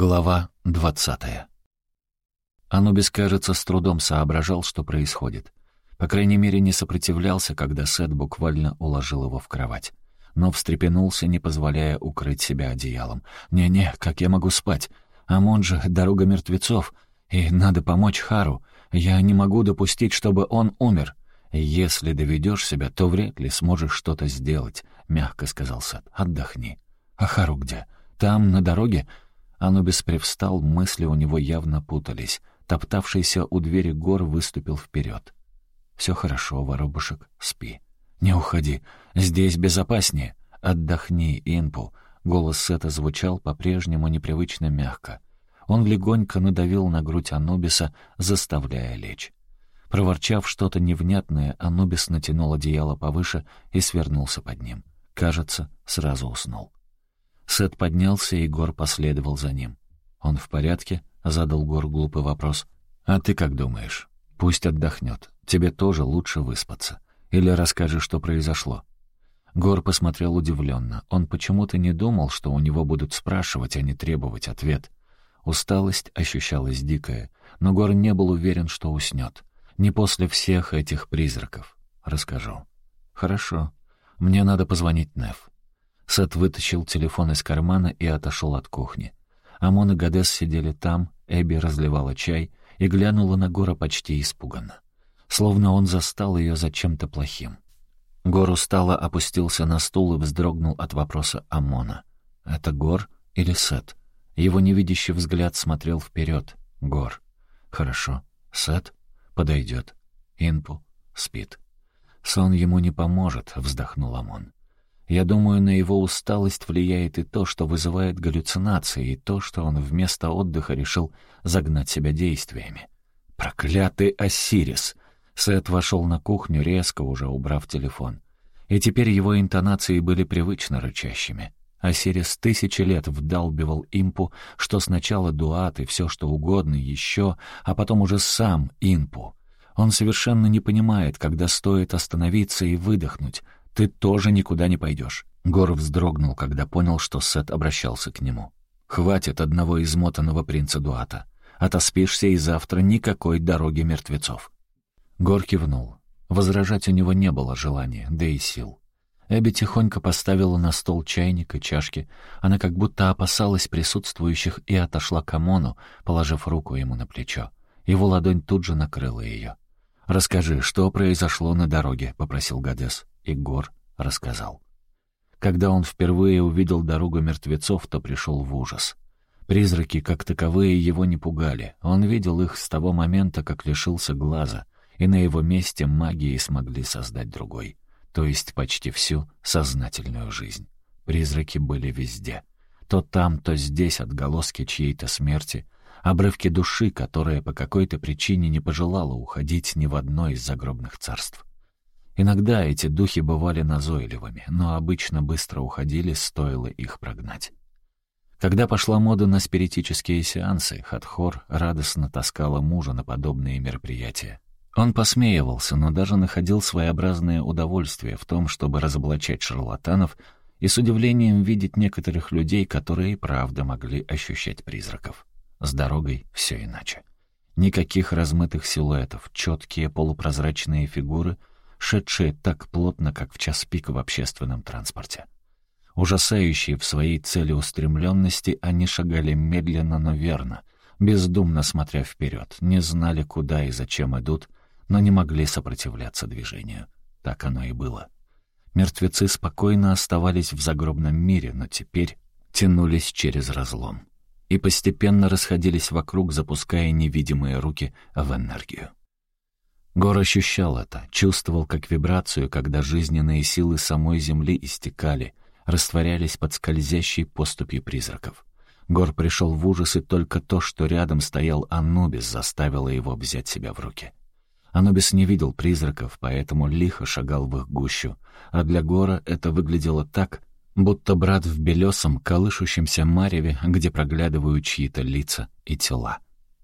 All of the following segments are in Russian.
Глава двадцатая. Анубис, кажется, с трудом соображал, что происходит. По крайней мере, не сопротивлялся, когда Сет буквально уложил его в кровать. Но встрепенулся, не позволяя укрыть себя одеялом. «Не-не, как я могу спать? Амон же — дорога мертвецов, и надо помочь Хару. Я не могу допустить, чтобы он умер. Если доведешь себя, то вряд ли сможешь что-то сделать», — мягко сказал Сет. «Отдохни». «А Хару где? Там, на дороге?» Анубис привстал, мысли у него явно путались. Топтавшийся у двери гор выступил вперед. «Все хорошо, воробушек, спи. Не уходи, здесь безопаснее. Отдохни, Инпу». Голос Сета звучал по-прежнему непривычно мягко. Он легонько надавил на грудь Анубиса, заставляя лечь. Проворчав что-то невнятное, Анубис натянул одеяло повыше и свернулся под ним. Кажется, сразу уснул. Сет поднялся, и Гор последовал за ним. «Он в порядке?» — задал Гор глупый вопрос. «А ты как думаешь? Пусть отдохнет. Тебе тоже лучше выспаться. Или расскажи, что произошло». Гор посмотрел удивленно. Он почему-то не думал, что у него будут спрашивать, а не требовать ответ. Усталость ощущалась дикая, но Гор не был уверен, что уснет. Не после всех этих призраков. Расскажу. «Хорошо. Мне надо позвонить Неф. Сет вытащил телефон из кармана и отошел от кухни. Амон и Гадес сидели там, Эбби разливала чай и глянула на Гора почти испуганно. Словно он застал ее за чем-то плохим. Гор устало опустился на стул и вздрогнул от вопроса Амона. «Это Гор или Сет?» Его невидящий взгляд смотрел вперед. Гор. «Хорошо. Сет? Подойдет. Инпу. Спит». «Сон ему не поможет», — вздохнул Амон. Я думаю, на его усталость влияет и то, что вызывает галлюцинации, и то, что он вместо отдыха решил загнать себя действиями. «Проклятый Осирис!» Сет вошел на кухню, резко уже убрав телефон. И теперь его интонации были привычно рычащими. Осирис тысячи лет вдалбивал импу, что сначала дуат и все что угодно еще, а потом уже сам импу. Он совершенно не понимает, когда стоит остановиться и выдохнуть — ты тоже никуда не пойдешь». Гор вздрогнул, когда понял, что Сет обращался к нему. «Хватит одного измотанного принца Дуата. Отоспишься, и завтра никакой дороги мертвецов». Гор кивнул. Возражать у него не было желания, да и сил. Эбби тихонько поставила на стол чайник и чашки. Она как будто опасалась присутствующих и отошла к Амону, положив руку ему на плечо. Его ладонь тут же накрыла ее. «Расскажи, что произошло на дороге?» — попросил Гадес и Гор рассказал. Когда он впервые увидел дорогу мертвецов, то пришел в ужас. Призраки, как таковые, его не пугали. Он видел их с того момента, как лишился глаза, и на его месте магии смогли создать другой, то есть почти всю сознательную жизнь. Призраки были везде. То там, то здесь отголоски чьей-то смерти, обрывки души, которая по какой-то причине не пожелала уходить ни в одно из загробных царств. Иногда эти духи бывали назойливыми, но обычно быстро уходили, стоило их прогнать. Когда пошла мода на спиритические сеансы, Хатхор радостно таскала мужа на подобные мероприятия. Он посмеивался, но даже находил своеобразное удовольствие в том, чтобы разоблачать шарлатанов и с удивлением видеть некоторых людей, которые правда могли ощущать призраков. С дорогой все иначе. Никаких размытых силуэтов, четкие полупрозрачные фигуры — шедшие так плотно, как в час пик в общественном транспорте. Ужасающие в своей целеустремленности, они шагали медленно, но верно, бездумно смотря вперед, не знали, куда и зачем идут, но не могли сопротивляться движению. Так оно и было. Мертвецы спокойно оставались в загробном мире, но теперь тянулись через разлом и постепенно расходились вокруг, запуская невидимые руки в энергию. Гор ощущал это, чувствовал как вибрацию, когда жизненные силы самой земли истекали, растворялись под скользящей поступью призраков. Гор пришел в ужас, и только то, что рядом стоял Анубис, заставило его взять себя в руки. Анубис не видел призраков, поэтому лихо шагал в их гущу, а для Гора это выглядело так, будто брат в белесом, колышущемся мареве, где проглядывают чьи-то лица и тела.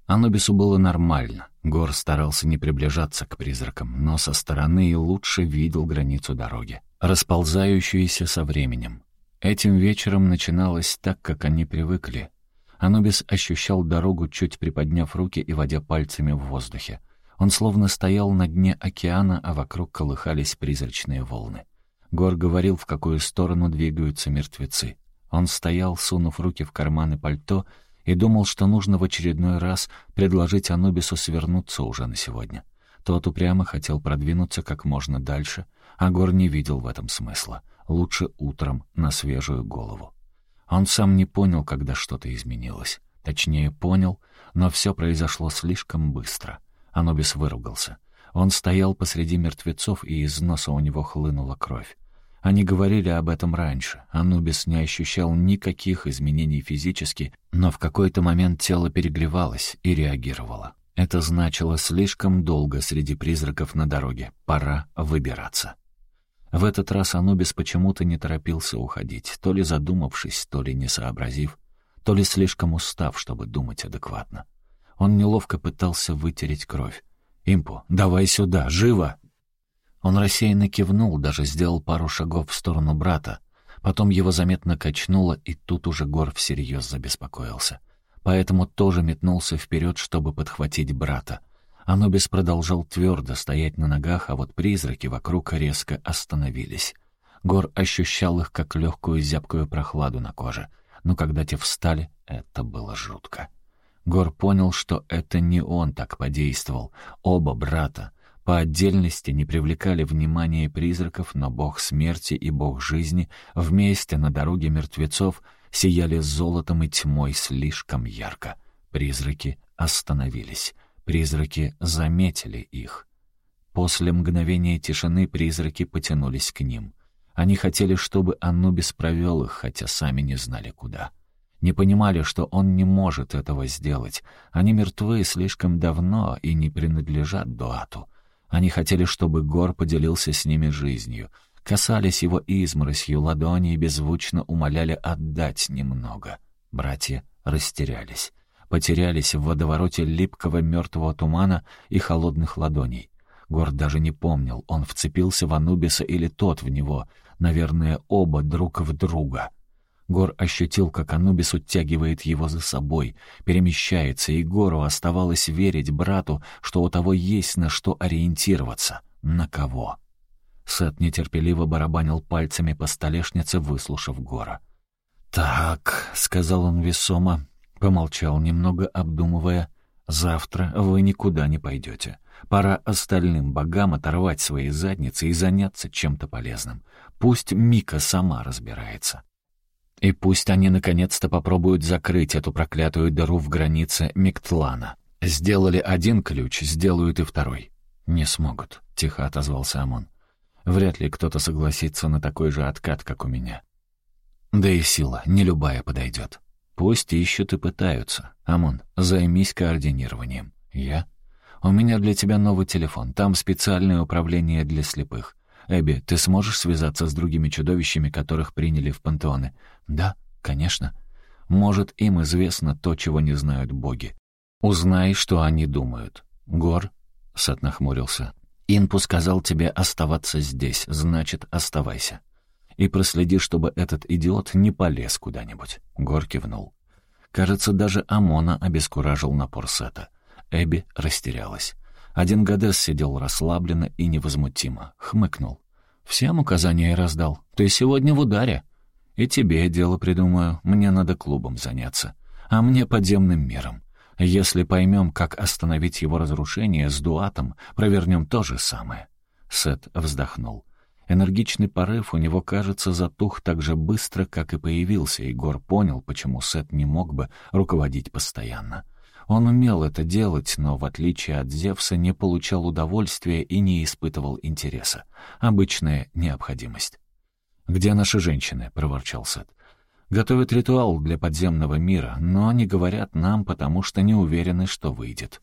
Анубису было нормально. Гор старался не приближаться к призракам, но со стороны и лучше видел границу дороги, расползающуюся со временем. Этим вечером начиналось так, как они привыкли. Анубис ощущал дорогу, чуть приподняв руки и водя пальцами в воздухе. Он словно стоял на дне океана, а вокруг колыхались призрачные волны. Гор говорил, в какую сторону двигаются мертвецы. Он стоял, сунув руки в карманы пальто, и думал, что нужно в очередной раз предложить Анубису свернуться уже на сегодня. Тот упрямо хотел продвинуться как можно дальше, а Гор не видел в этом смысла. Лучше утром, на свежую голову. Он сам не понял, когда что-то изменилось. Точнее, понял, но все произошло слишком быстро. Анубис выругался. Он стоял посреди мертвецов, и из носа у него хлынула кровь. Они говорили об этом раньше. Анубис не ощущал никаких изменений физически, но в какой-то момент тело перегревалось и реагировало. Это значило слишком долго среди призраков на дороге. Пора выбираться. В этот раз Анубис почему-то не торопился уходить, то ли задумавшись, то ли не сообразив, то ли слишком устав, чтобы думать адекватно. Он неловко пытался вытереть кровь. «Импу, давай сюда, живо!» Он рассеянно кивнул, даже сделал пару шагов в сторону брата. Потом его заметно качнуло, и тут уже Гор всерьез забеспокоился. Поэтому тоже метнулся вперед, чтобы подхватить брата. Анубис продолжал твердо стоять на ногах, а вот призраки вокруг резко остановились. Гор ощущал их, как легкую зябкую прохладу на коже. Но когда те встали, это было жутко. Гор понял, что это не он так подействовал. Оба брата, по отдельности не привлекали внимания призраков, но бог смерти и бог жизни вместе на дороге мертвецов сияли золотом и тьмой слишком ярко. Призраки остановились. Призраки заметили их. После мгновения тишины призраки потянулись к ним. Они хотели, чтобы Анубис провел их, хотя сами не знали куда. Не понимали, что он не может этого сделать. Они мертвы слишком давно и не принадлежат Дуату. Они хотели, чтобы Гор поделился с ними жизнью, касались его изморосью ладони и беззвучно умоляли отдать немного. Братья растерялись. Потерялись в водовороте липкого мертвого тумана и холодных ладоней. Гор даже не помнил, он вцепился в Анубиса или тот в него, наверное, оба друг в друга — Гор ощутил, как Анубис утягивает его за собой, перемещается, и Гору оставалось верить брату, что у того есть на что ориентироваться. На кого? Сет нетерпеливо барабанил пальцами по столешнице, выслушав Гора. «Так», — сказал он весомо, помолчал немного, обдумывая, «завтра вы никуда не пойдете. Пора остальным богам оторвать свои задницы и заняться чем-то полезным. Пусть Мика сама разбирается». И пусть они наконец-то попробуют закрыть эту проклятую дыру в границе Миктлана. Сделали один ключ, сделают и второй. «Не смогут», — тихо отозвался Амон. «Вряд ли кто-то согласится на такой же откат, как у меня. Да и сила, не любая подойдет. Пусть ищут и пытаются. Амон, займись координированием. Я? У меня для тебя новый телефон, там специальное управление для слепых. Эбби, ты сможешь связаться с другими чудовищами, которых приняли в пантеоны? Да, конечно. Может, им известно то, чего не знают боги. Узнай, что они думают. Гор, Сет нахмурился. Инпу сказал тебе оставаться здесь, значит, оставайся. И проследи, чтобы этот идиот не полез куда-нибудь. Гор кивнул. Кажется, даже Амона обескуражил напор Сета. Эбби растерялась. Один Гадес сидел расслабленно и невозмутимо, хмыкнул. «Всем указания раздал. Ты сегодня в ударе. И тебе дело придумаю, мне надо клубом заняться. А мне подземным миром. Если поймем, как остановить его разрушение с дуатом, провернем то же самое». Сет вздохнул. Энергичный порыв у него, кажется, затух так же быстро, как и появился, и Гор понял, почему Сет не мог бы руководить постоянно. Он умел это делать, но, в отличие от Зевса, не получал удовольствия и не испытывал интереса. Обычная необходимость. «Где наши женщины?» — проворчал Сет. «Готовят ритуал для подземного мира, но не говорят нам, потому что не уверены, что выйдет».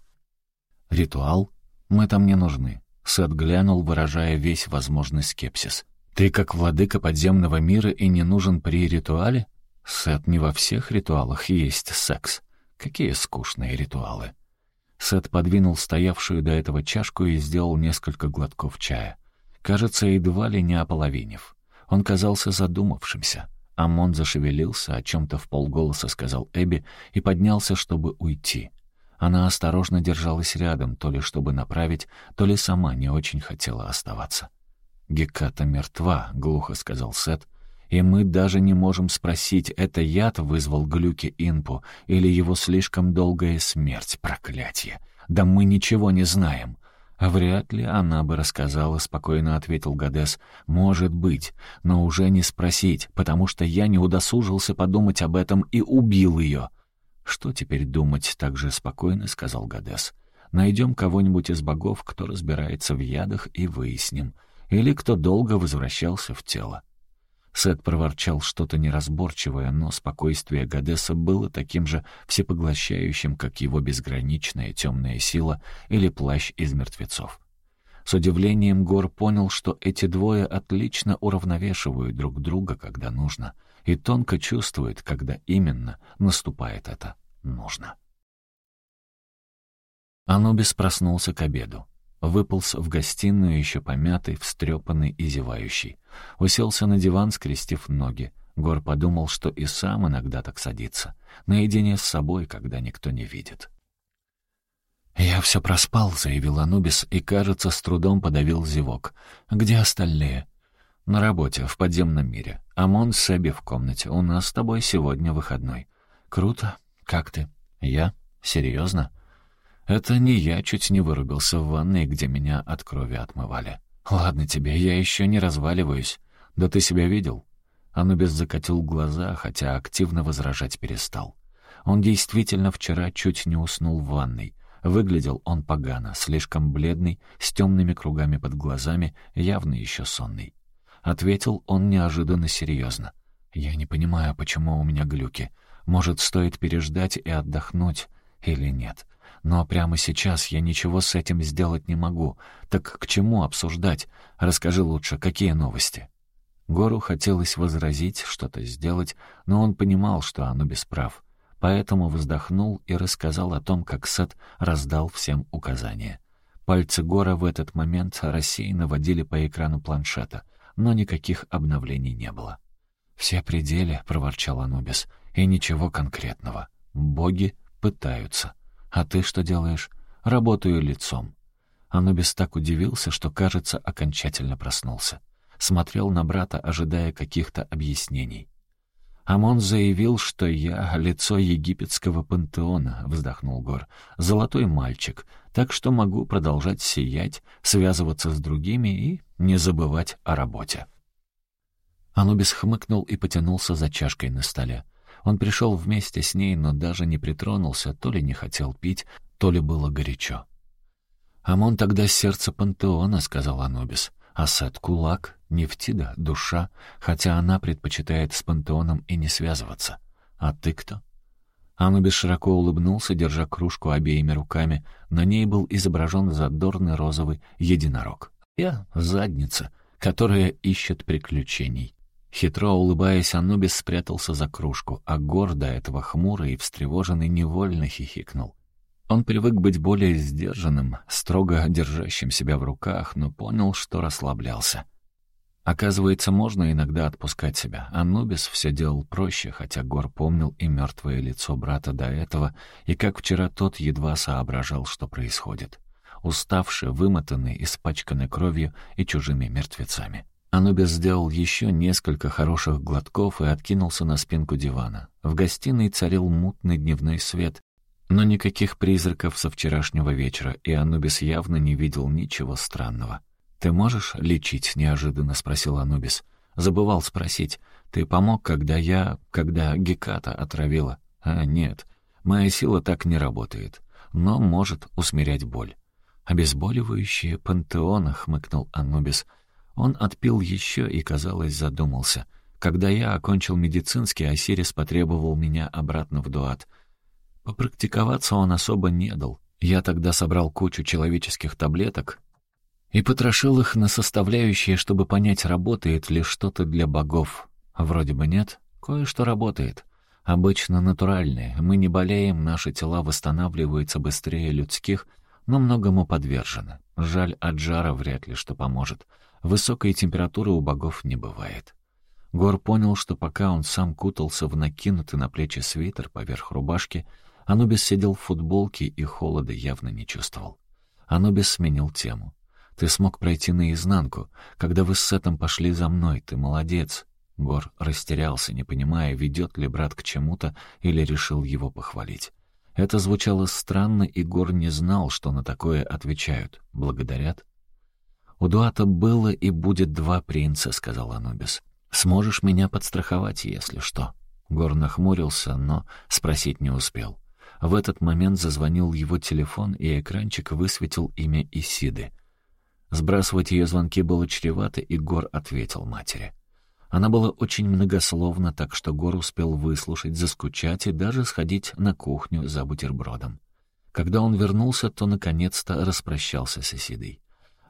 «Ритуал? Мы там не нужны», — Сет глянул, выражая весь возможный скепсис. «Ты как владыка подземного мира и не нужен при ритуале?» «Сет, не во всех ритуалах есть секс». Какие скучные ритуалы. Сет подвинул стоявшую до этого чашку и сделал несколько глотков чая. Кажется, едва ли не ополовинив. Он казался задумавшимся. Амон зашевелился, о чем-то в полголоса сказал Эбби и поднялся, чтобы уйти. Она осторожно держалась рядом, то ли чтобы направить, то ли сама не очень хотела оставаться. «Геката мертва», — глухо сказал Сет, «и мы даже не можем спросить, это яд вызвал глюки Инпу или его слишком долгая смерть, проклятие. Да мы ничего не знаем». «Вряд ли она бы рассказала», — спокойно ответил Гадес. «Может быть, но уже не спросить, потому что я не удосужился подумать об этом и убил ее». «Что теперь думать?» — так же спокойно сказал Гадес. «Найдем кого-нибудь из богов, кто разбирается в ядах, и выясним. Или кто долго возвращался в тело». Сет проворчал что-то неразборчивое, но спокойствие Гадеса было таким же всепоглощающим, как его безграничная темная сила или плащ из мертвецов. С удивлением Гор понял, что эти двое отлично уравновешивают друг друга, когда нужно, и тонко чувствует, когда именно наступает это нужно. Анубис проснулся к обеду. Выполз в гостиную, еще помятый, встрепанный и зевающий. Уселся на диван, скрестив ноги. Гор подумал, что и сам иногда так садится. Наедине с собой, когда никто не видит. «Я все проспал», — заявил Анубис, и, кажется, с трудом подавил зевок. «Где остальные?» «На работе, в подземном мире. Амон с Эбби в комнате. У нас с тобой сегодня выходной». «Круто. Как ты?» «Я? Серьезно?» Это не я чуть не вырубился в ванной, где меня от крови отмывали. Ладно тебе, я еще не разваливаюсь. Да ты себя видел? Анубис закатил глаза, хотя активно возражать перестал. Он действительно вчера чуть не уснул в ванной. Выглядел он погано, слишком бледный, с темными кругами под глазами, явно еще сонный. Ответил он неожиданно серьезно. «Я не понимаю, почему у меня глюки. Может, стоит переждать и отдохнуть или нет?» Но прямо сейчас я ничего с этим сделать не могу. Так к чему обсуждать? Расскажи лучше, какие новости?» Гору хотелось возразить, что-то сделать, но он понимал, что оно бесправ. Поэтому вздохнул и рассказал о том, как Сет раздал всем указания. Пальцы Гора в этот момент рассеянно водили по экрану планшета, но никаких обновлений не было. «Все пределы», — проворчал Анубис, — «и ничего конкретного. Боги пытаются». «А ты что делаешь?» «Работаю лицом». Анубис так удивился, что, кажется, окончательно проснулся. Смотрел на брата, ожидая каких-то объяснений. «Амон заявил, что я — лицо египетского пантеона», — вздохнул Гор. «Золотой мальчик, так что могу продолжать сиять, связываться с другими и не забывать о работе». Анубис хмыкнул и потянулся за чашкой на столе. Он пришел вместе с ней, но даже не притронулся, то ли не хотел пить, то ли было горячо. «Амон тогда сердце пантеона», — сказал Анубис. «А Сет — кулак, Нефтида — душа, хотя она предпочитает с пантеоном и не связываться. А ты кто?» Анубис широко улыбнулся, держа кружку обеими руками. На ней был изображен задорный розовый единорог. «Я — задница, которая ищет приключений. Хитро улыбаясь, Анубис спрятался за кружку, а Гор, до этого хмурый и встревоженный, невольно хихикнул. Он привык быть более сдержанным, строго держащим себя в руках, но понял, что расслаблялся. Оказывается, можно иногда отпускать себя. Анубис все делал проще, хотя Гор помнил и мертвое лицо брата до этого, и как вчера тот едва соображал, что происходит. Уставший, вымотанный, испачканный кровью и чужими мертвецами. Анубис сделал еще несколько хороших глотков и откинулся на спинку дивана. В гостиной царил мутный дневной свет, но никаких призраков со вчерашнего вечера, и Анубис явно не видел ничего странного. «Ты можешь лечить?» — неожиданно спросил Анубис. «Забывал спросить. Ты помог, когда я... когда Геката отравила?» «А, нет. Моя сила так не работает, но может усмирять боль». «Обезболивающие пантеона», — хмыкнул Анубис — он отпил еще и, казалось, задумался. Когда я окончил медицинский, Осирис потребовал меня обратно в Дуат. Попрактиковаться он особо не дал. Я тогда собрал кучу человеческих таблеток и потрошил их на составляющие, чтобы понять, работает ли что-то для богов. Вроде бы нет, кое-что работает. Обычно натуральные. Мы не болеем, наши тела восстанавливаются быстрее людских, но многому подвержены. Жаль, от жара вряд ли что поможет. Высокой температуры у богов не бывает. Гор понял, что пока он сам кутался в накинутый на плечи свитер поверх рубашки, Анубис сидел в футболке и холода явно не чувствовал. Анубис сменил тему. «Ты смог пройти наизнанку. Когда вы с Сетом пошли за мной, ты молодец». Гор растерялся, не понимая, ведет ли брат к чему-то или решил его похвалить. Это звучало странно, и Гор не знал, что на такое отвечают. Благодарят? «У Дуата было и будет два принца», — сказал Анубис. «Сможешь меня подстраховать, если что?» Гор нахмурился, но спросить не успел. В этот момент зазвонил его телефон, и экранчик высветил имя Исиды. Сбрасывать ее звонки было чревато, и Гор ответил матери. Она была очень многословна, так что Гор успел выслушать, заскучать и даже сходить на кухню за бутербродом. Когда он вернулся, то наконец-то распрощался с Исидой.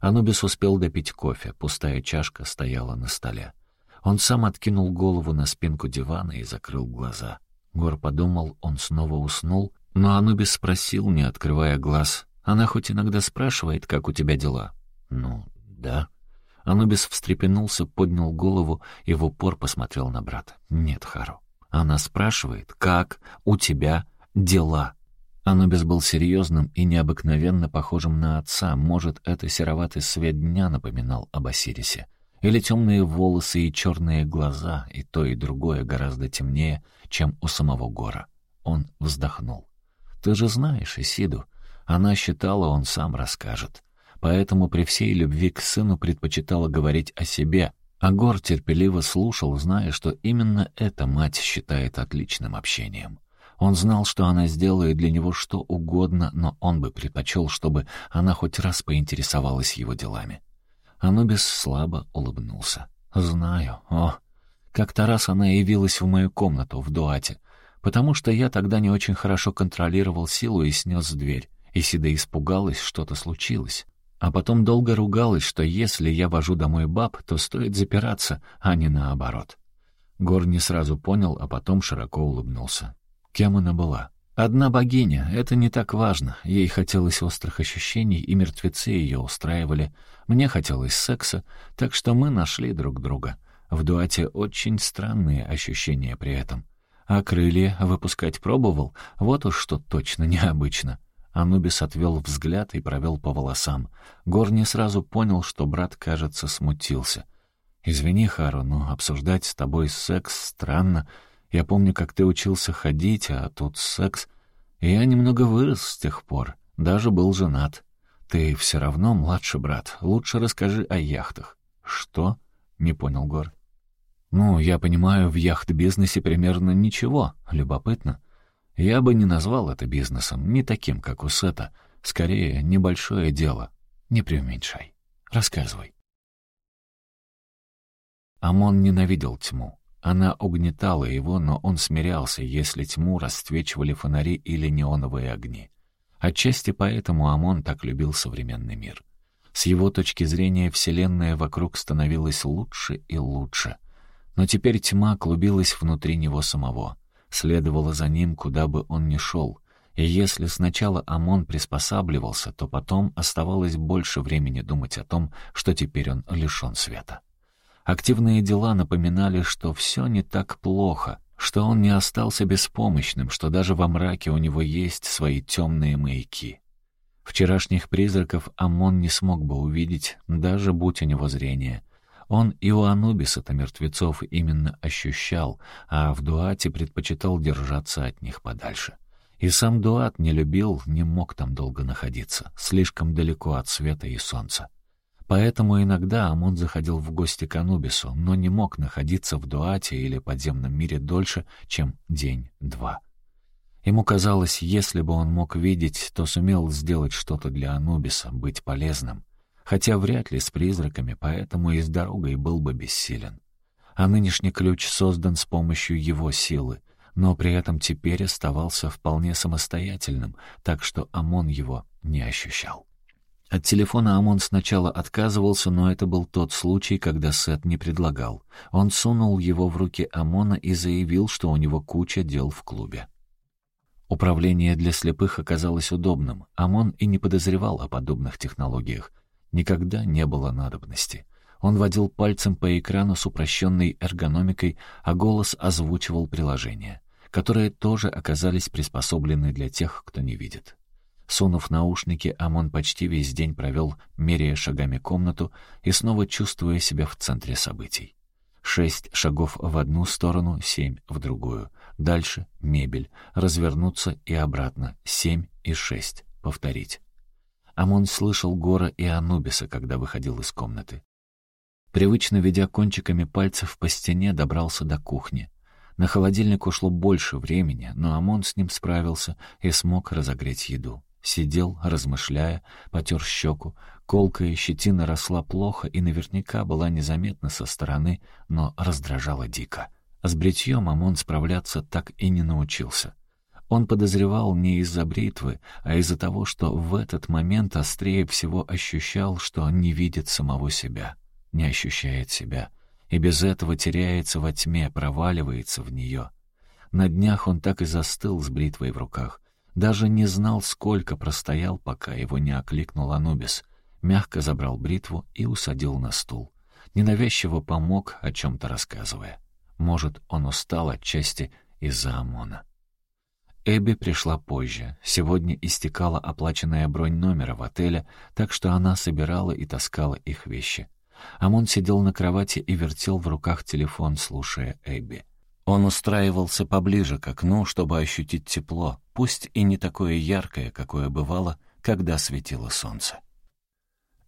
Анубис успел допить кофе, пустая чашка стояла на столе. Он сам откинул голову на спинку дивана и закрыл глаза. Гор подумал, он снова уснул, но Анубис спросил, не открывая глаз. «Она хоть иногда спрашивает, как у тебя дела?» «Ну, да». Анубис встрепенулся, поднял голову и в упор посмотрел на брата. «Нет, Хару. Она спрашивает, как у тебя дела?» Анубис был серьезным и необыкновенно похожим на отца. Может, это сероватый свет дня напоминал об Осирисе. Или темные волосы и черные глаза, и то, и другое гораздо темнее, чем у самого Гора. Он вздохнул. «Ты же знаешь Исиду. Она считала, он сам расскажет. Поэтому при всей любви к сыну предпочитала говорить о себе, а Гор терпеливо слушал, зная, что именно эта мать считает отличным общением. Он знал, что она сделает для него что угодно, но он бы предпочел, чтобы она хоть раз поинтересовалась его делами. Анубис слабо улыбнулся. «Знаю. О, как-то раз она явилась в мою комнату в Дуате потому что я тогда не очень хорошо контролировал силу и снес дверь. Исида испугалась, что-то случилось. А потом долго ругалась, что если я вожу домой баб, то стоит запираться, а не наоборот. Гор не сразу понял, а потом широко улыбнулся. Кем она была? Одна богиня, это не так важно. Ей хотелось острых ощущений, и мертвецы ее устраивали. Мне хотелось секса, так что мы нашли друг друга. В дуате очень странные ощущения при этом. А крылья выпускать пробовал? Вот уж что точно необычно. Анубис отвел взгляд и провел по волосам. Гор не сразу понял, что брат, кажется, смутился. «Извини, Хару, но обсуждать с тобой секс странно. Я помню, как ты учился ходить, а тут секс. Я немного вырос с тех пор, даже был женат. Ты все равно младший брат. Лучше расскажи о яхтах». «Что?» — не понял Гор. Ну, я понимаю, в яхт-бизнесе примерно ничего. Любопытно. Я бы не назвал это бизнесом, не таким, как у Сета. Скорее, небольшое дело. Не преуменьшай. Рассказывай. Амон ненавидел тьму. Она угнетала его, но он смирялся, если тьму расцвечивали фонари или неоновые огни. Отчасти поэтому Амон так любил современный мир. С его точки зрения Вселенная вокруг становилась лучше и лучше — но теперь тьма клубилась внутри него самого, следовала за ним, куда бы он ни шел, и если сначала Амон приспосабливался, то потом оставалось больше времени думать о том, что теперь он лишен света. Активные дела напоминали, что все не так плохо, что он не остался беспомощным, что даже во мраке у него есть свои темные маяки. Вчерашних призраков Амон не смог бы увидеть, даже будь у него зрение — он и у Анубиса-то мертвецов именно ощущал, а в Дуате предпочитал держаться от них подальше. И сам Дуат не любил, не мог там долго находиться, слишком далеко от света и солнца. Поэтому иногда Амон заходил в гости к Анубису, но не мог находиться в Дуате или подземном мире дольше, чем день-два. Ему казалось, если бы он мог видеть, то сумел сделать что-то для Анубиса, быть полезным хотя вряд ли с призраками, поэтому и с дорогой был бы бессилен. А нынешний ключ создан с помощью его силы, но при этом теперь оставался вполне самостоятельным, так что Амон его не ощущал. От телефона Амон сначала отказывался, но это был тот случай, когда Сет не предлагал. Он сунул его в руки Амона и заявил, что у него куча дел в клубе. Управление для слепых оказалось удобным. Амон и не подозревал о подобных технологиях. Никогда не было надобности. Он водил пальцем по экрану с упрощенной эргономикой, а голос озвучивал приложения, которые тоже оказались приспособлены для тех, кто не видит. Сунув наушники, Амон почти весь день провел, меряя шагами комнату и снова чувствуя себя в центре событий. Шесть шагов в одну сторону, семь в другую. Дальше — мебель. Развернуться и обратно. Семь и шесть. Повторить. Амон слышал Гора и Анубиса, когда выходил из комнаты. Привычно ведя кончиками пальцев по стене, добрался до кухни. На холодильник ушло больше времени, но Амон с ним справился и смог разогреть еду. Сидел, размышляя, потер щеку. Колкая щетина росла плохо и наверняка была незаметна со стороны, но раздражала дико. С бритьем Амон справляться так и не научился. Он подозревал не из-за бритвы, а из-за того, что в этот момент острее всего ощущал, что не видит самого себя, не ощущает себя, и без этого теряется во тьме, проваливается в нее. На днях он так и застыл с бритвой в руках, даже не знал, сколько простоял, пока его не окликнул Анубис. Мягко забрал бритву и усадил на стул. Ненавязчиво помог, о чем-то рассказывая. Может, он устал отчасти из-за ОМОНа. Эбби пришла позже. Сегодня истекала оплаченная бронь номера в отеле, так что она собирала и таскала их вещи. Амон сидел на кровати и вертел в руках телефон, слушая Эбби. Он устраивался поближе к окну, чтобы ощутить тепло, пусть и не такое яркое, какое бывало, когда светило солнце.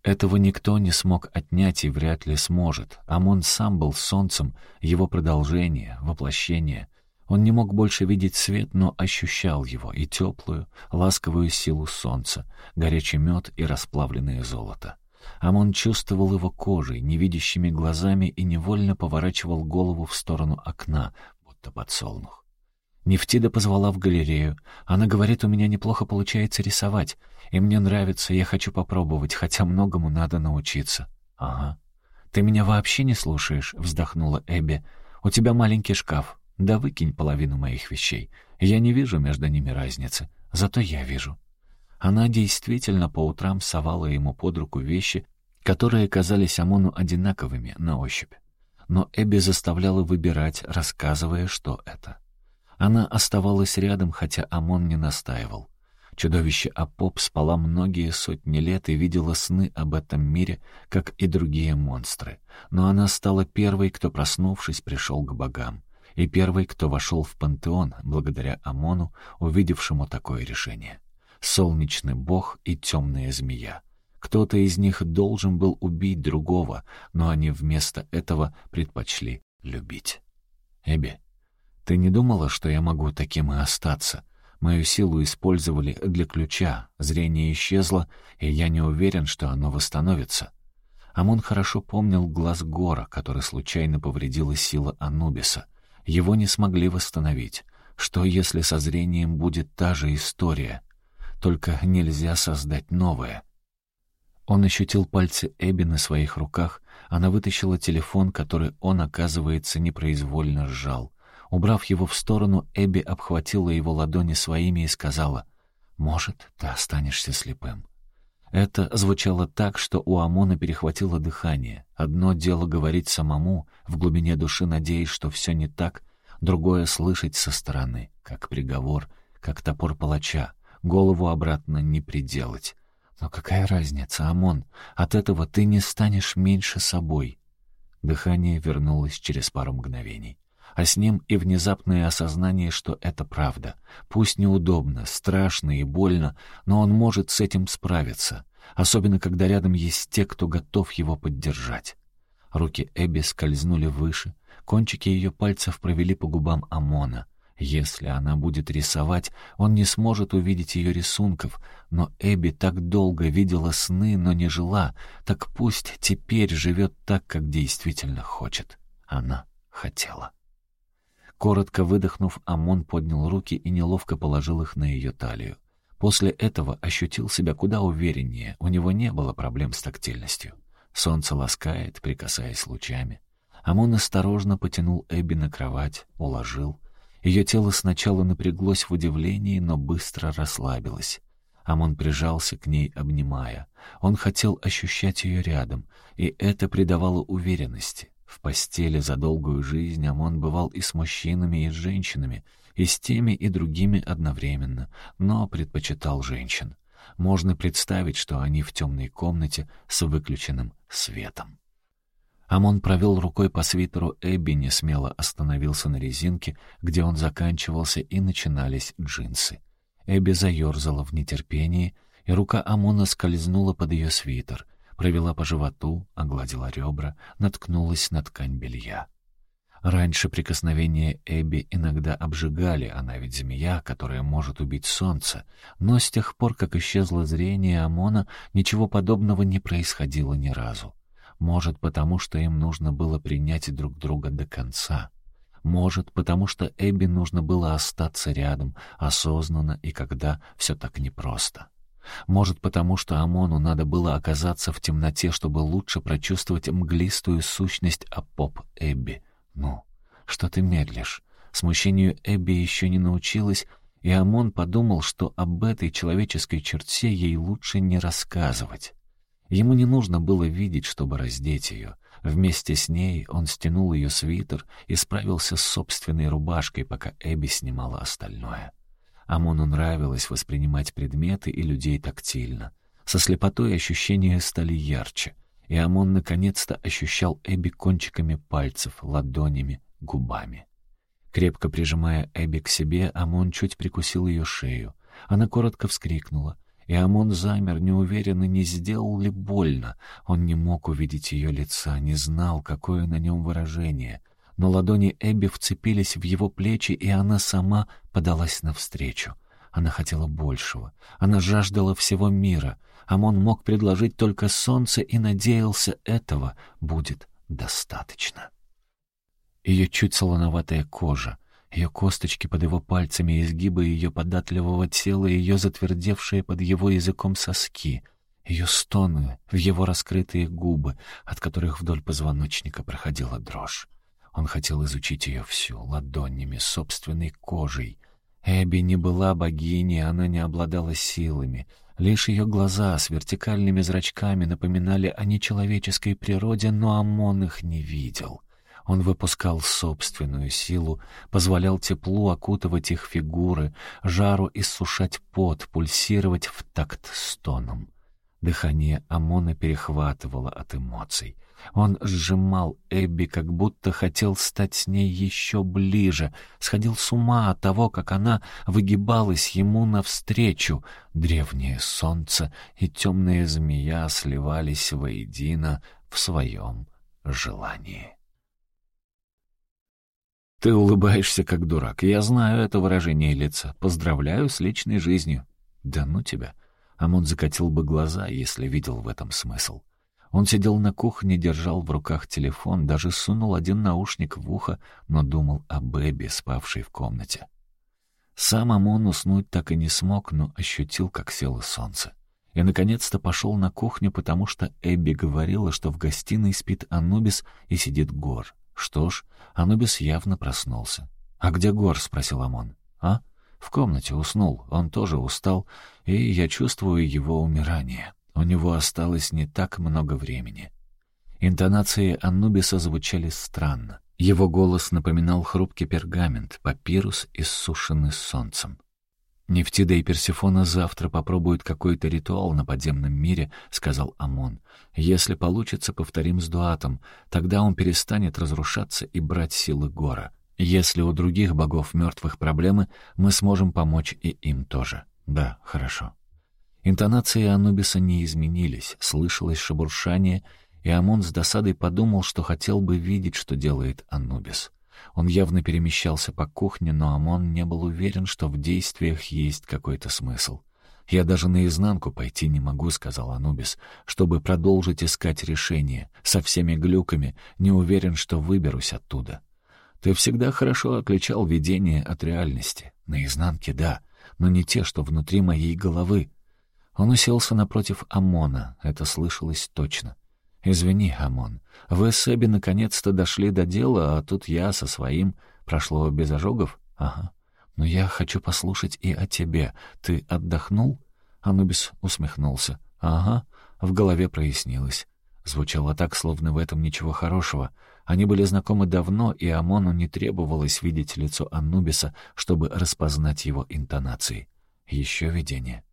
Этого никто не смог отнять и вряд ли сможет. Амон сам был солнцем, его продолжение, воплощение. Он не мог больше видеть свет, но ощущал его и теплую, ласковую силу солнца, горячий мед и расплавленное золото. Амон чувствовал его кожей, невидящими глазами и невольно поворачивал голову в сторону окна, будто подсолнух. Нефтида позвала в галерею. Она говорит, у меня неплохо получается рисовать, и мне нравится, я хочу попробовать, хотя многому надо научиться. Ага. Ты меня вообще не слушаешь, вздохнула Эбби. У тебя маленький шкаф. Да выкинь половину моих вещей. Я не вижу между ними разницы, зато я вижу. Она действительно по утрам совала ему под руку вещи, которые казались Амону одинаковыми на ощупь. Но Эбби заставляла выбирать, рассказывая, что это. Она оставалась рядом, хотя Амон не настаивал. Чудовище Апоп спала многие сотни лет и видела сны об этом мире, как и другие монстры. Но она стала первой, кто, проснувшись, пришел к богам. И первой, кто вошел в пантеон, благодаря Амону, увидевшему такое решение. Солнечный бог и темная змея. Кто-то из них должен был убить другого, но они вместо этого предпочли любить. Эбби, ты не думала, что я могу таким и остаться? Мою силу использовали для ключа, зрение исчезло, и я не уверен, что оно восстановится. Амон хорошо помнил глаз Гора, который случайно повредила сила Анубиса. Его не смогли восстановить. Что, если со зрением будет та же история? Только нельзя создать новое. Он ощутил пальцы Эбби на своих руках, она вытащила телефон, который он, оказывается, непроизвольно сжал. Убрав его в сторону, Эбби обхватила его ладони своими и сказала, «Может, ты останешься слепым». Это звучало так, что у Амона перехватило дыхание. Одно дело говорить самому, в глубине души надеясь, что все не так, другое — слышать со стороны, как приговор, как топор палача, голову обратно не приделать. Но какая разница, Амон? От этого ты не станешь меньше собой. Дыхание вернулось через пару мгновений а с ним и внезапное осознание, что это правда. Пусть неудобно, страшно и больно, но он может с этим справиться, особенно когда рядом есть те, кто готов его поддержать. Руки Эбби скользнули выше, кончики ее пальцев провели по губам Амона. Если она будет рисовать, он не сможет увидеть ее рисунков, но Эбби так долго видела сны, но не жила, так пусть теперь живет так, как действительно хочет. Она хотела. Коротко выдохнув, Амон поднял руки и неловко положил их на ее талию. После этого ощутил себя куда увереннее, у него не было проблем с тактильностью. Солнце ласкает, прикасаясь лучами. Амон осторожно потянул Эбби на кровать, уложил. Ее тело сначала напряглось в удивлении, но быстро расслабилось. Амон прижался к ней, обнимая. Он хотел ощущать ее рядом, и это придавало уверенности. В постели за долгую жизнь Амон бывал и с мужчинами, и с женщинами, и с теми, и другими одновременно, но предпочитал женщин. Можно представить, что они в темной комнате с выключенным светом. Амон провел рукой по свитеру Эбби, не смело остановился на резинке, где он заканчивался, и начинались джинсы. Эбби заерзала в нетерпении, и рука Амона скользнула под ее свитер, провела по животу, огладила ребра, наткнулась на ткань белья. Раньше прикосновения Эбби иногда обжигали, она ведь змея, которая может убить солнце, но с тех пор, как исчезло зрение Амона, ничего подобного не происходило ни разу. Может, потому что им нужно было принять друг друга до конца. Может, потому что Эбби нужно было остаться рядом, осознанно и когда все так непросто. Может, потому что Амону надо было оказаться в темноте, чтобы лучше прочувствовать мглистую сущность Апоп Эбби — «Ну, что ты медлишь?» Смущению Эбби еще не научилась, и Амон подумал, что об этой человеческой черте ей лучше не рассказывать. Ему не нужно было видеть, чтобы раздеть ее. Вместе с ней он стянул ее свитер и справился с собственной рубашкой, пока Эбби снимала остальное. Амону нравилось воспринимать предметы и людей тактильно. Со слепотой ощущения стали ярче и Амон наконец-то ощущал Эбби кончиками пальцев, ладонями, губами. Крепко прижимая Эбби к себе, Амон чуть прикусил ее шею. Она коротко вскрикнула, и Амон замер, неуверенно, не сделал ли больно. Он не мог увидеть ее лица, не знал, какое на нем выражение. Но ладони Эбби вцепились в его плечи, и она сама подалась навстречу. Она хотела большего. Она жаждала всего мира — Амон мог предложить только солнце и надеялся, этого будет достаточно. Ее чуть солоноватая кожа, ее косточки под его пальцами, изгибы ее податливого тела, ее затвердевшие под его языком соски, ее стоны в его раскрытые губы, от которых вдоль позвоночника проходила дрожь. Он хотел изучить ее всю, ладонями, собственной кожей. Эбби не была богиней, она не обладала силами — Лишь ее глаза с вертикальными зрачками напоминали о нечеловеческой природе, но Амон их не видел. Он выпускал собственную силу, позволял теплу окутывать их фигуры, жару иссушать пот, пульсировать в такт стоном. Дыхание Амона перехватывало от эмоций. Он сжимал Эбби, как будто хотел стать с ней еще ближе, сходил с ума от того, как она выгибалась ему навстречу. Древнее солнце и темная змея сливались воедино в своем желании. «Ты улыбаешься, как дурак. Я знаю это выражение лица. Поздравляю с личной жизнью». «Да ну тебя!» Амон закатил бы глаза, если видел в этом смысл. Он сидел на кухне, держал в руках телефон, даже сунул один наушник в ухо, но думал о Бэби, спавшей в комнате. Сам Амон уснуть так и не смог, но ощутил, как село солнце. И, наконец-то, пошел на кухню, потому что Эбби говорила, что в гостиной спит Анубис и сидит Гор. Что ж, Анубис явно проснулся. «А где Гор?» — спросил Амон. «А? В комнате уснул. Он тоже устал, и я чувствую его умирание». У него осталось не так много времени. Интонации Аннубиса звучали странно. Его голос напоминал хрупкий пергамент, папирус, иссушенный солнцем. «Нефтида и Персифона завтра попробуют какой-то ритуал на подземном мире», — сказал Амон. «Если получится, повторим с Дуатом. Тогда он перестанет разрушаться и брать силы гора. Если у других богов мертвых проблемы, мы сможем помочь и им тоже». «Да, хорошо». Интонации Анубиса не изменились, слышалось шебуршание, и Амон с досадой подумал, что хотел бы видеть, что делает Анубис. Он явно перемещался по кухне, но Амон не был уверен, что в действиях есть какой-то смысл. «Я даже наизнанку пойти не могу», — сказал Анубис, «чтобы продолжить искать решение. Со всеми глюками не уверен, что выберусь оттуда». «Ты всегда хорошо отличал видение от реальности. Наизнанке — да, но не те, что внутри моей головы», он уселся напротив Амона, это слышалось точно. «Извини, Амон, вы с Эбби наконец-то дошли до дела, а тут я со своим. Прошло без ожогов? Ага. Но я хочу послушать и о тебе. Ты отдохнул?» Анубис усмехнулся. «Ага», в голове прояснилось. Звучало так, словно в этом ничего хорошего. Они были знакомы давно, и Амону не требовалось видеть лицо Анубиса, чтобы распознать его интонации. Еще видение.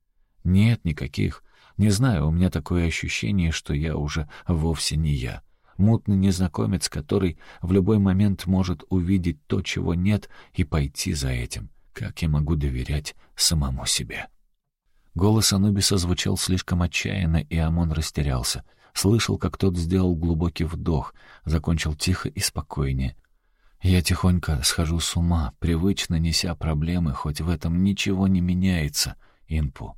Нет никаких. Не знаю, у меня такое ощущение, что я уже вовсе не я. Мутный незнакомец, который в любой момент может увидеть то, чего нет, и пойти за этим. Как я могу доверять самому себе? Голос Анубиса звучал слишком отчаянно, и Амон растерялся. Слышал, как тот сделал глубокий вдох, закончил тихо и спокойнее. Я тихонько схожу с ума, привычно неся проблемы, хоть в этом ничего не меняется. Инпу.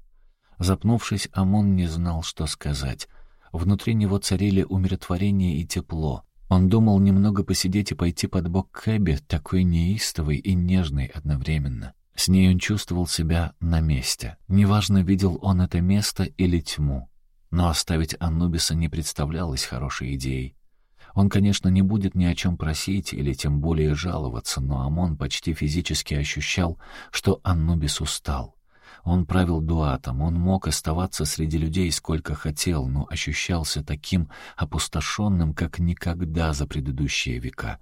Запнувшись, Амон не знал, что сказать. Внутри него царили умиротворение и тепло. Он думал немного посидеть и пойти под бок Кэби, такой неистовый и нежный одновременно. С ней он чувствовал себя на месте. Неважно, видел он это место или тьму. Но оставить Анубиса не представлялось хорошей идеей. Он, конечно, не будет ни о чем просить или тем более жаловаться, но Амон почти физически ощущал, что Анубис устал. Он правил дуатом, он мог оставаться среди людей сколько хотел, но ощущался таким опустошенным, как никогда за предыдущие века.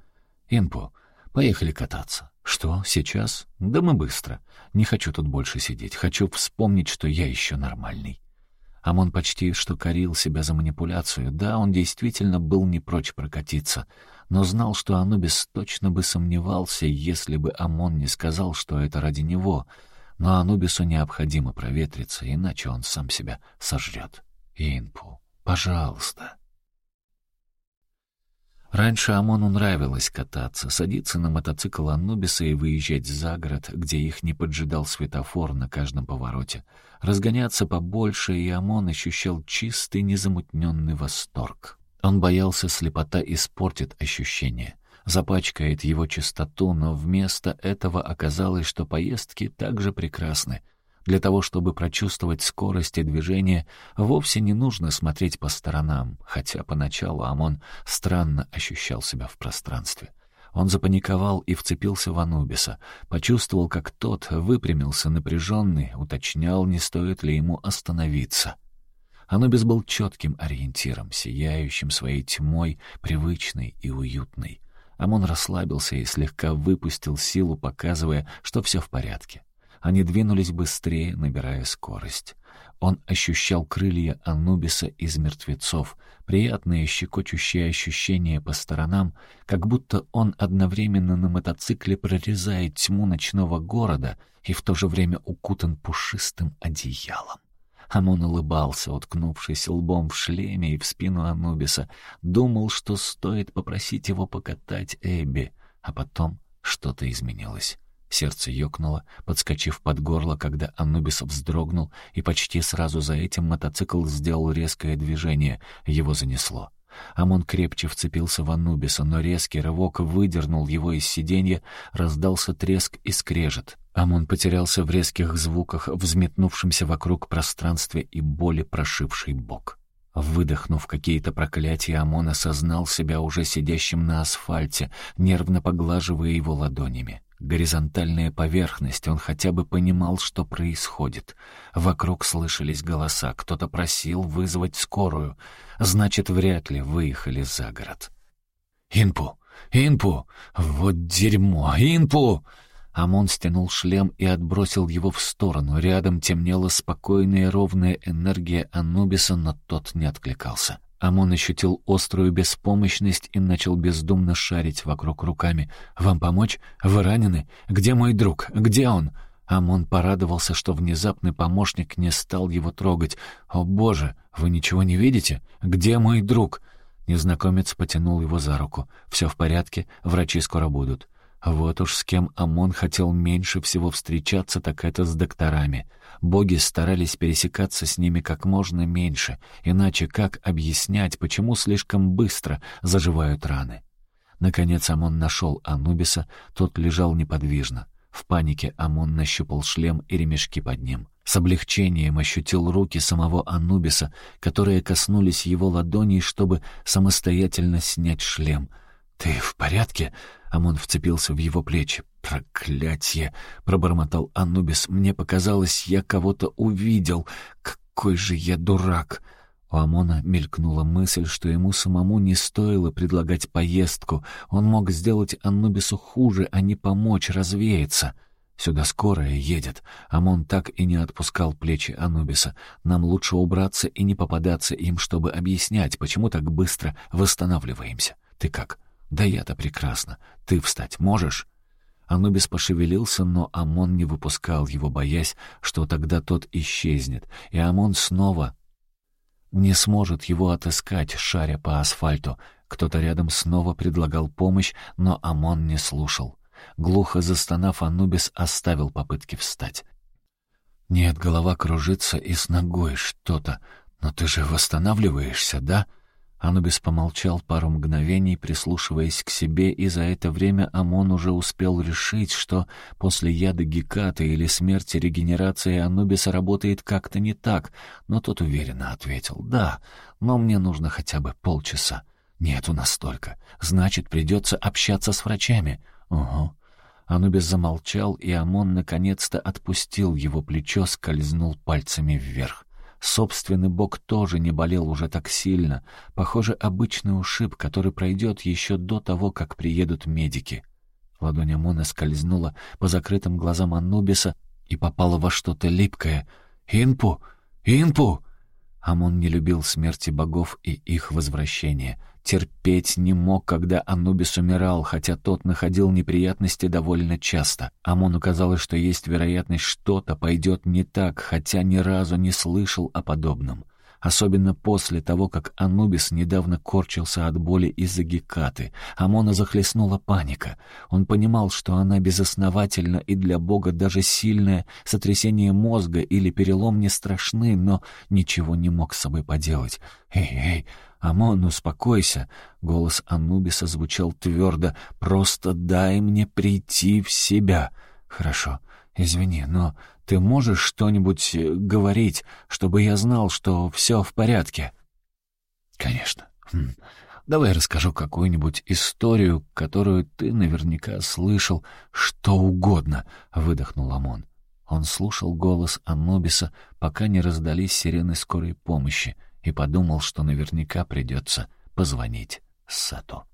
«Инпо, поехали кататься». «Что, сейчас? Да мы быстро. Не хочу тут больше сидеть. Хочу вспомнить, что я еще нормальный». Амон почти что корил себя за манипуляцию. Да, он действительно был не прочь прокатиться, но знал, что Анубис точно бы сомневался, если бы Амон не сказал, что это ради него. Но Анубису необходимо проветриться, иначе он сам себя сожрет. «Инпу, пожалуйста». Раньше Амону нравилось кататься, садиться на мотоцикл Анубиса и выезжать за город, где их не поджидал светофор на каждом повороте. Разгоняться побольше, и Амон ощущал чистый, незамутненный восторг. Он боялся, слепота испортит ощущение, запачкает его чистоту, но вместо этого оказалось, что поездки также прекрасны — для того, чтобы прочувствовать скорость и движение, вовсе не нужно смотреть по сторонам, хотя поначалу Амон странно ощущал себя в пространстве. Он запаниковал и вцепился в Анубиса, почувствовал, как тот выпрямился напряженный, уточнял, не стоит ли ему остановиться. Анубис был четким ориентиром, сияющим своей тьмой, привычной и уютной. Амон расслабился и слегка выпустил силу, показывая, что все в порядке. Они двинулись быстрее, набирая скорость. Он ощущал крылья Анубиса из мертвецов, приятные щекочущие ощущения по сторонам, как будто он одновременно на мотоцикле прорезает тьму ночного города и в то же время укутан пушистым одеялом. Амон улыбался, уткнувшись лбом в шлеме и в спину Анубиса, думал, что стоит попросить его покатать Эбби, а потом что-то изменилось. Сердце ёкнуло, подскочив под горло, когда Анубис вздрогнул, и почти сразу за этим мотоцикл сделал резкое движение, его занесло. Амон крепче вцепился в Анубиса, но резкий рывок выдернул его из сиденья, раздался треск и скрежет. Амон потерялся в резких звуках, взметнувшемся вокруг пространстве и боли прошивший бок. Выдохнув какие-то проклятия, Амон осознал себя уже сидящим на асфальте, нервно поглаживая его ладонями горизонтальная поверхность, он хотя бы понимал, что происходит. Вокруг слышались голоса, кто-то просил вызвать скорую, значит, вряд ли выехали за город. «Инпу! Инпу! Вот дерьмо! Инпу!» Амон стянул шлем и отбросил его в сторону. Рядом темнела спокойная ровная энергия Анубиса, но тот не откликался. Амон ощутил острую беспомощность и начал бездумно шарить вокруг руками. «Вам помочь? Вы ранены? Где мой друг? Где он?» Амон порадовался, что внезапный помощник не стал его трогать. «О, Боже, вы ничего не видите? Где мой друг?» Незнакомец потянул его за руку. «Все в порядке, врачи скоро будут». Вот уж с кем Амон хотел меньше всего встречаться, так это с докторами. Боги старались пересекаться с ними как можно меньше, иначе как объяснять, почему слишком быстро заживают раны? Наконец Амон нашел Анубиса, тот лежал неподвижно. В панике Амон нащупал шлем и ремешки под ним. С облегчением ощутил руки самого Анубиса, которые коснулись его ладоней, чтобы самостоятельно снять шлем — «Ты в порядке?» Амон вцепился в его плечи. «Проклятье!» — пробормотал Анубис. «Мне показалось, я кого-то увидел. Какой же я дурак!» У Амона мелькнула мысль, что ему самому не стоило предлагать поездку. Он мог сделать Анубису хуже, а не помочь развеяться. Сюда скорая едет. Амон так и не отпускал плечи Анубиса. Нам лучше убраться и не попадаться им, чтобы объяснять, почему так быстро восстанавливаемся. Ты как? Да я-то прекрасно. Ты встать можешь? Анубис пошевелился, но Амон не выпускал его, боясь, что тогда тот исчезнет, и Амон снова не сможет его отыскать, шаря по асфальту. Кто-то рядом снова предлагал помощь, но Амон не слушал. Глухо застонав, Анубис оставил попытки встать. «Нет, голова кружится и с ногой что-то. Но ты же восстанавливаешься, да?» Анубис помолчал пару мгновений, прислушиваясь к себе, и за это время Амон уже успел решить, что после яда Гекаты или смерти регенерация Анубиса работает как-то не так, но тот уверенно ответил «Да, но мне нужно хотя бы полчаса». «Нету настолько. Значит, придется общаться с врачами». «Угу». Анубис замолчал, и Амон наконец-то отпустил его плечо, скользнул пальцами вверх. Собственный бок тоже не болел уже так сильно. Похоже, обычный ушиб, который пройдет еще до того, как приедут медики. Ладонь Амона скользнула по закрытым глазам Анубиса и попала во что-то липкое. «Инпу! Инпу!» Амон не любил смерти богов и их возвращения. Терпеть не мог, когда Анубис умирал, хотя тот находил неприятности довольно часто. Амону казалось, что есть вероятность, что-то пойдет не так, хотя ни разу не слышал о подобном. Особенно после того, как Анубис недавно корчился от боли из-за Гекаты. Амона захлестнула паника. Он понимал, что она безосновательна и для Бога даже сильное сотрясение мозга или перелом не страшны, но ничего не мог с собой поделать. «Эй, эй, «Амон, успокойся!» — голос Анубиса звучал твердо. «Просто дай мне прийти в себя!» «Хорошо, извини, но ты можешь что-нибудь э, говорить, чтобы я знал, что все в порядке?» «Конечно. Хм. Давай расскажу какую-нибудь историю, которую ты наверняка слышал. Что угодно!» — выдохнул Амон. Он слушал голос Анубиса, пока не раздались сирены скорой помощи — и подумал, что наверняка придется позвонить Сату.